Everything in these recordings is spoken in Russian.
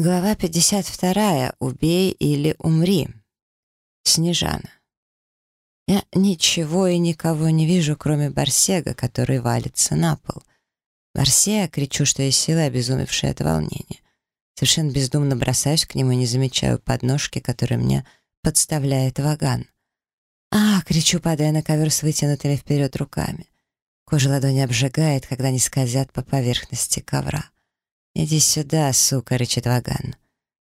Глава 52. Убей или умри. Снежана. Я ничего и никого не вижу, кроме Барсега, который валится на пол. Барсея, кричу, что есть силы, обезумевшие от волнения. Совершенно бездумно бросаюсь к нему и не замечаю подножки, которые мне подставляет ваган. «А!» — кричу, падая на ковер с вытянутыми вперед руками. Кожа ладони обжигает, когда они скользят по поверхности ковра. «Иди сюда, сука!» — рычит Ваган.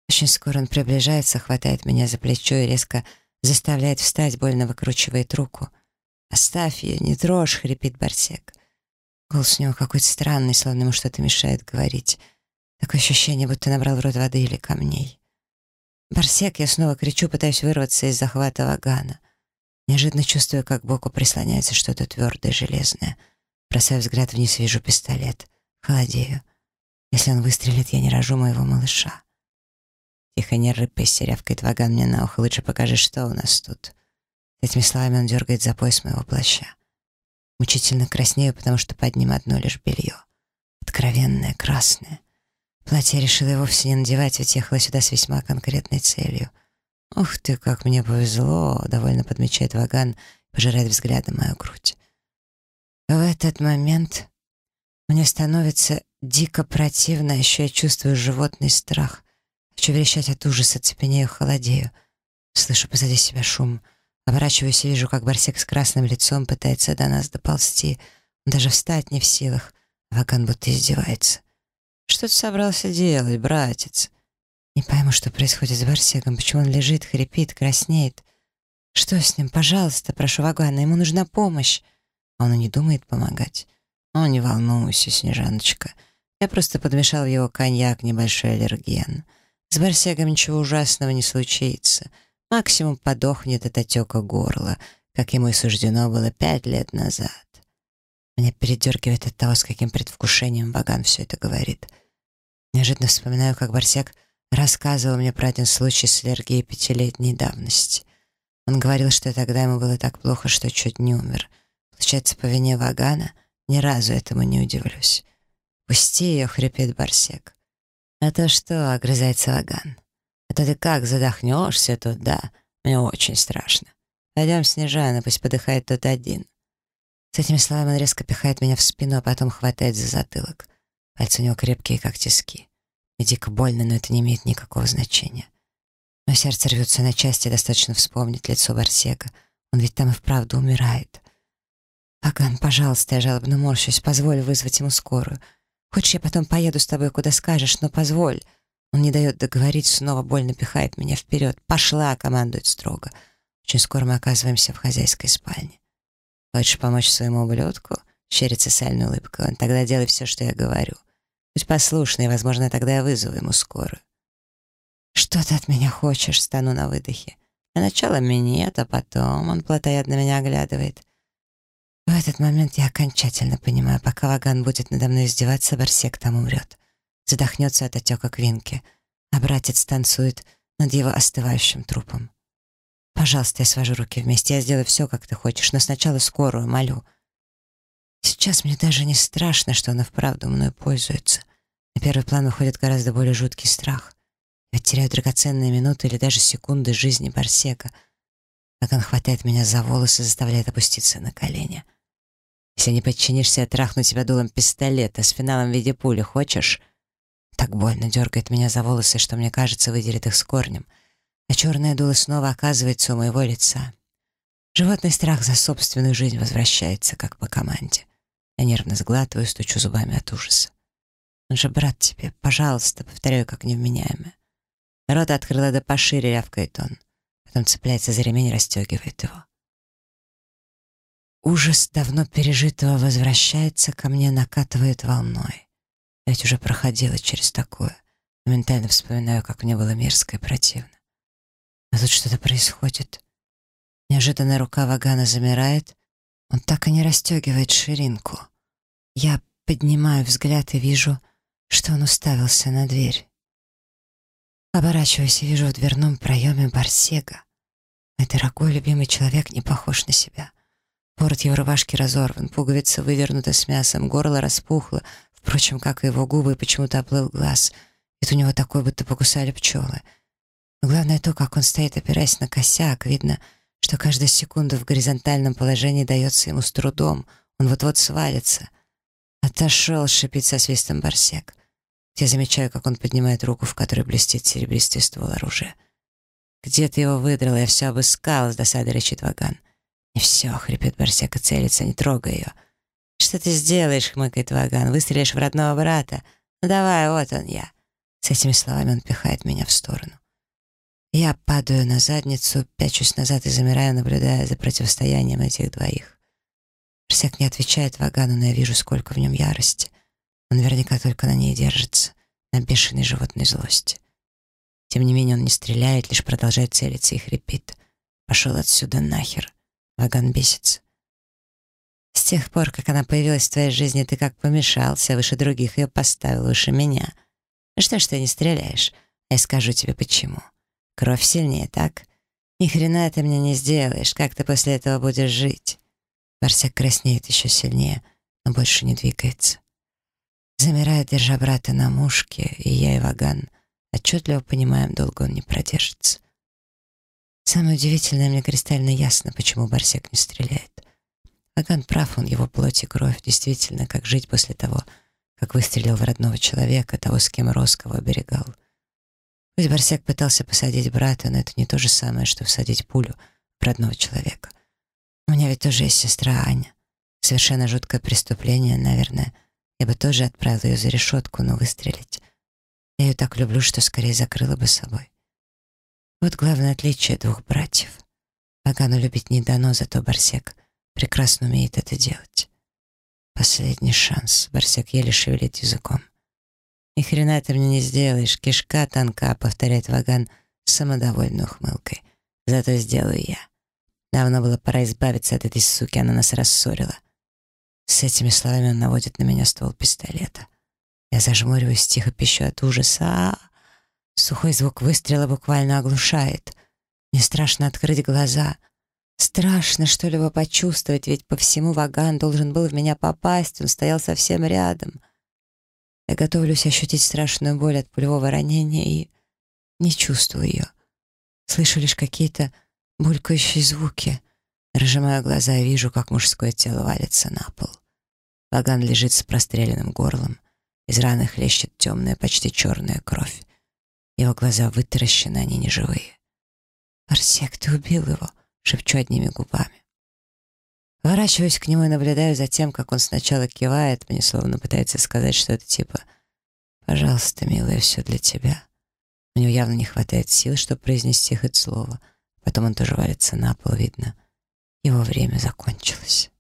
Очень скоро он приближается, хватает меня за плечо и резко заставляет встать, больно выкручивает руку. «Оставь ее, не трожь!» — хрипит Барсек. Голос у него какой-то странный, словно ему что-то мешает говорить. Такое ощущение, будто набрал в рот воды или камней. «Барсек!» — я снова кричу, пытаюсь вырваться из захвата Вагана. Неожиданно чувствую, как к боку прислоняется что-то твердое, железное. Бросаю взгляд вниз, вижу пистолет. Холодею. Если он выстрелит, я не рожу моего малыша. Тихо, не рыпайся, рявкает Ваган мне на ухо. Лучше покажи, что у нас тут. С этими словами он дергает за пояс моего плаща. Мучительно краснею, потому что под ним одно лишь белье. Откровенное, красное. Платье я решила и вовсе не надевать, ведь ехала сюда с весьма конкретной целью. «Ух ты, как мне повезло!» — довольно подмечает Ваган, пожирает взглядом мою грудь. В этот момент мне становится дико противно, еще я чувствую животный страх. Хочу верещать от ужаса, цепенею, холодею. Слышу позади себя шум. Оборачиваюсь и вижу, как Барсек с красным лицом пытается до нас доползти. Он даже встать не в силах. Ваган будто издевается. «Что ты собрался делать, братец?» Не пойму, что происходит с Барсегом, почему он лежит, хрипит, краснеет. Что с ним? Пожалуйста, прошу Вагана, ему нужна помощь. Он и не думает помогать. «О, не волнуйся, Снежаночка. Я просто подмешал в его коньяк небольшой аллерген. С Барсегом ничего ужасного не случится. Максимум подохнет от отека горла, как ему и суждено было пять лет назад». Меня передергивает от того, с каким предвкушением Ваган все это говорит. Неожиданно вспоминаю, как Барсек рассказывал мне про один случай с аллергией пятилетней давности. Он говорил, что тогда ему было так плохо, что чуть не умер. Получается, по вине Вагана — ни разу этому не удивлюсь. «Пусти ее», — хрипит Барсек. «А то что?» — огрызается Ваган. «А то ты как задохнешься тут, да? Мне очень страшно. Пойдем, Снежана, пусть подыхает тот один». С этими словами он резко пихает меня в спину, а потом хватает за затылок. Пальцы у него крепкие, как тиски. И дико больно, но это не имеет никакого значения. Но сердце рвется на части, достаточно вспомнить лицо Барсека. Он ведь там и вправду умирает. «Аган, пожалуйста, я жалобно морщусь, позволь вызвать ему скорую. Хочешь, я потом поеду с тобой, куда скажешь, но позволь». Он не дает договорить, снова больно пихает меня вперед. «Пошла!» — командует строго. Очень скоро мы оказываемся в хозяйской спальне. «Хочешь помочь своему ублюдку?» — щерится сальной улыбкой. «Он тогда делай все, что я говорю. Будь послушный, возможно, тогда я вызову ему скорую». «Что ты от меня хочешь?» — стану на выдохе. Для начала минет, а потом он плотоядно меня оглядывает. В этот момент я окончательно понимаю, пока Ваган будет надо мной издеваться, Барсек там умрет. Задохнется от отека квинки, а братец танцует над его остывающим трупом. Пожалуйста, я свожу руки вместе, я сделаю все, как ты хочешь, но сначала скорую, молю. Сейчас мне даже не страшно, что она вправду мной пользуется. На первый план выходит гораздо более жуткий страх. Я теряю драгоценные минуты или даже секунды жизни Барсека. Он хватает меня за волосы, заставляет опуститься на колени. Если не подчинишься, я трахну тебя дулом пистолета с финалом в виде пули. Хочешь?» Так больно дергает меня за волосы, что мне кажется, выделит их с корнем. А черное дуло снова оказывается у моего лица. Животный страх за собственную жизнь возвращается, как по команде. Я нервно сглатываю, стучу зубами от ужаса. «Он же брат тебе, пожалуйста», — повторяю, как невменяемое. Рот открыла да пошире, рявкает он. Потом цепляется за ремень и расстегивает его. Ужас давно пережитого возвращается ко мне, накатывает волной. Я ведь уже проходила через такое. Моментально вспоминаю, как мне было мерзко и противно. Но тут что-то происходит. Неожиданно рука Вагана замирает. Он так и не расстегивает ширинку. Я поднимаю взгляд и вижу, что он уставился на дверь. Оборачиваюсь и вижу в дверном проеме Барсега. Мой дорогой любимый человек не похож на себя. Ворот его рубашки разорван, пуговица вывернута с мясом, горло распухло, впрочем, как и его губы, почему-то оплыл глаз. Вид у него такой, будто покусали пчелы. Но главное то, как он стоит, опираясь на косяк. Видно, что каждая секунда в горизонтальном положении дается ему с трудом. Он вот-вот свалится. «Отошел!» — шипит со свистом барсек. Я замечаю, как он поднимает руку, в которой блестит серебристый ствол оружия. «Где ты его выдрал? Я все обыскал!» — с досадой рычит Ваган. «Не все!» — хрипит барсек и целится, не трогай ее. «Что ты сделаешь?» — хмыкает Ваган. «Выстрелишь в родного брата? Ну давай, вот он я!» С этими словами он пихает меня в сторону. Я падаю на задницу, пячусь назад и замираю, наблюдая за противостоянием этих двоих. Барсек не отвечает Вагану, но я вижу, сколько в нем ярости. Он наверняка только на ней держится, на бешеной животной злости. Тем не менее он не стреляет, лишь продолжает целиться и хрипит. «Пошел отсюда нахер!» Ваган бесится. «С тех пор, как она появилась в твоей жизни, ты как помешался, выше других ее поставил, выше меня. Ну что ж ты не стреляешь? Я скажу тебе почему. Кровь сильнее, так? Ни хрена ты мне не сделаешь, как ты после этого будешь жить?» Барсяк краснеет еще сильнее, но больше не двигается. Замирает, держа брата на мушке, и я и Ваган отчетливо понимаем, долго он не продержится. Самое удивительное, мне кристально ясно, почему Барсек не стреляет. Ваган прав, он его плоть и кровь, действительно, как жить после того, как выстрелил в родного человека, того, с кем рос, кого оберегал. Пусть Барсек пытался посадить брата, но это не то же самое, что всадить пулю в родного человека. У меня ведь тоже есть сестра Аня. Совершенно жуткое преступление, наверное, — я бы тоже отправила ее за решетку, но выстрелить. Я ее так люблю, что скорее закрыла бы собой. Вот главное отличие двух братьев. Агану любить не дано, зато Барсек прекрасно умеет это делать. Последний шанс. Барсек еле шевелит языком. «Ни хрена ты мне не сделаешь, кишка тонка», — повторяет Ваган с самодовольной ухмылкой. «Зато сделаю я. Давно было пора избавиться от этой суки, она нас рассорила. С этими словами он наводит на меня ствол пистолета. Я зажмуриваюсь, тихо пищу от ужаса. А -а -а. Сухой звук выстрела буквально оглушает. Мне страшно открыть глаза. Страшно что-либо почувствовать, ведь по всему Ваган должен был в меня попасть, он стоял совсем рядом. Я готовлюсь ощутить страшную боль от пулевого ранения и не чувствую ее. Слышу лишь какие-то булькающие звуки. Разжимаю глаза и вижу, как мужское тело валится на пол. Ваган лежит с простреленным горлом. Из раны хлещет темная, почти черная кровь. Его глаза вытаращены, они неживые. «Арсек, ты убил его!» — шепчу одними губами. Поворачиваюсь к нему и наблюдаю за тем, как он сначала кивает, мне словно пытается сказать что-то типа «Пожалуйста, милая, все для тебя». У него явно не хватает сил, чтобы произнести хоть слово. Потом он тоже валится на пол, видно — его время закончилось.